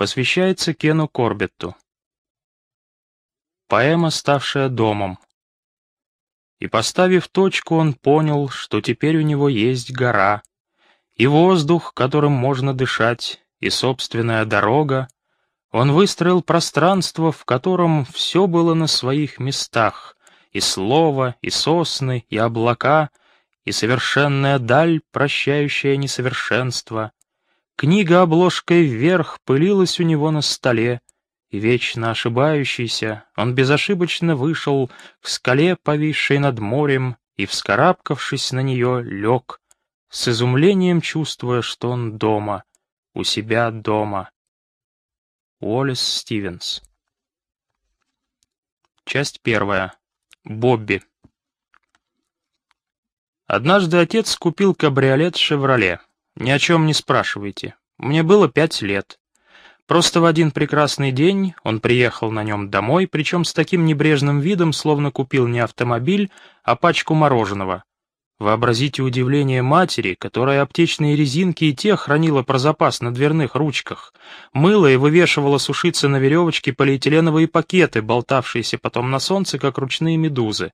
посвящается Кену Корбетту. Поэма, ставшая домом. И поставив точку, он понял, что теперь у него есть гора, и воздух, которым можно дышать, и собственная дорога. Он выстроил пространство, в котором все было на своих местах, и слово, и сосны, и облака, и совершенная даль, прощающая несовершенство. Книга обложкой вверх пылилась у него на столе, и вечно ошибающийся, он безошибочно вышел к скале, повисшей над морем, и, вскарабкавшись на нее, лег, с изумлением чувствуя, что он дома, у себя дома. Уоллес Стивенс Часть первая. Бобби. Однажды отец купил кабриолет «Шевроле». Ни о чем не спрашивайте. Мне было пять лет. Просто в один прекрасный день он приехал на нем домой, причем с таким небрежным видом, словно купил не автомобиль, а пачку мороженого. Вообразите удивление матери, которая аптечные резинки и те хранила про запас на дверных ручках, мыла и вывешивала сушиться на веревочке полиэтиленовые пакеты, болтавшиеся потом на солнце, как ручные медузы.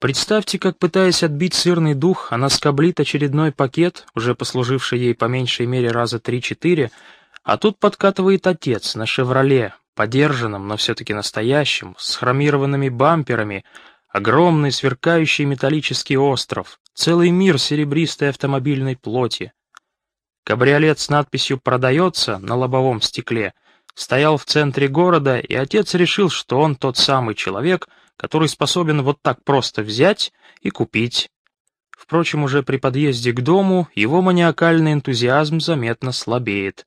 Представьте, как, пытаясь отбить сырный дух, она скоблит очередной пакет, уже послуживший ей по меньшей мере раза три-четыре, а тут подкатывает отец на «Шевроле», подержанном, но все-таки настоящем, с хромированными бамперами, огромный сверкающий металлический остров, целый мир серебристой автомобильной плоти. Кабриолет с надписью «Продается» на лобовом стекле стоял в центре города, и отец решил, что он тот самый человек, который способен вот так просто взять и купить. Впрочем, уже при подъезде к дому его маниакальный энтузиазм заметно слабеет.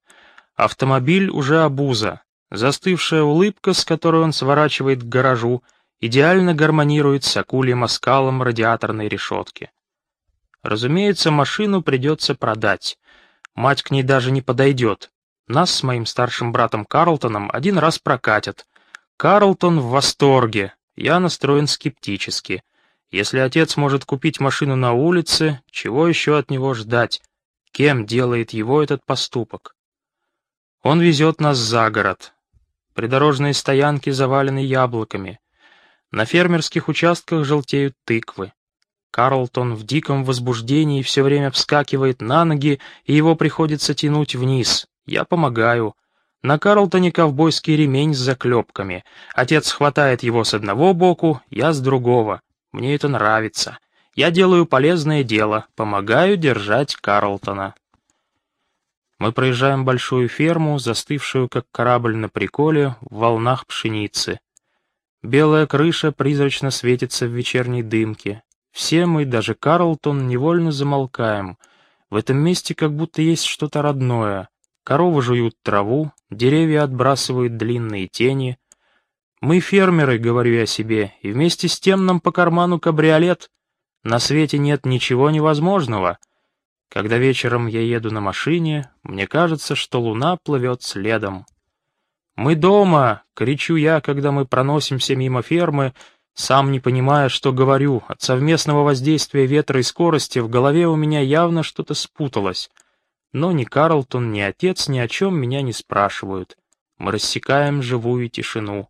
Автомобиль уже обуза. Застывшая улыбка, с которой он сворачивает к гаражу, идеально гармонирует с акульем оскалом радиаторной решетки. Разумеется, машину придется продать. Мать к ней даже не подойдет. Нас с моим старшим братом Карлтоном один раз прокатят. Карлтон в восторге, я настроен скептически. Если отец может купить машину на улице, чего еще от него ждать? Кем делает его этот поступок? Он везет нас за город. Придорожные стоянки завалены яблоками. На фермерских участках желтеют тыквы. Карлтон в диком возбуждении все время вскакивает на ноги, и его приходится тянуть вниз. Я помогаю. На Карлтоне ковбойский ремень с заклепками. Отец хватает его с одного боку, я с другого. Мне это нравится. Я делаю полезное дело, помогаю держать Карлтона. Мы проезжаем большую ферму, застывшую как корабль на приколе в волнах пшеницы. Белая крыша призрачно светится в вечерней дымке. Все мы, даже Карлтон, невольно замолкаем. В этом месте как будто есть что-то родное. Коровы жуют траву, деревья отбрасывают длинные тени. Мы фермеры, говорю я себе, и вместе с тем нам по карману кабриолет. На свете нет ничего невозможного — когда вечером я еду на машине, мне кажется, что луна плывет следом. «Мы дома!» — кричу я, когда мы проносимся мимо фермы, сам не понимая, что говорю. От совместного воздействия ветра и скорости в голове у меня явно что-то спуталось. Но ни Карлтон, ни отец ни о чем меня не спрашивают. Мы рассекаем живую тишину.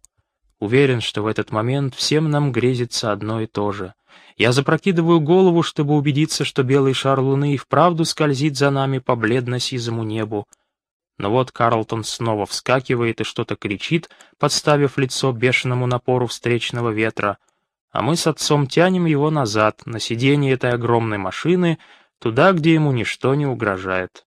Уверен, что в этот момент всем нам грезится одно и то же. Я запрокидываю голову, чтобы убедиться, что белый шар луны и вправду скользит за нами по бледно-сизому небу. Но вот Карлтон снова вскакивает и что-то кричит, подставив лицо бешеному напору встречного ветра, а мы с отцом тянем его назад, на сиденье этой огромной машины, туда, где ему ничто не угрожает.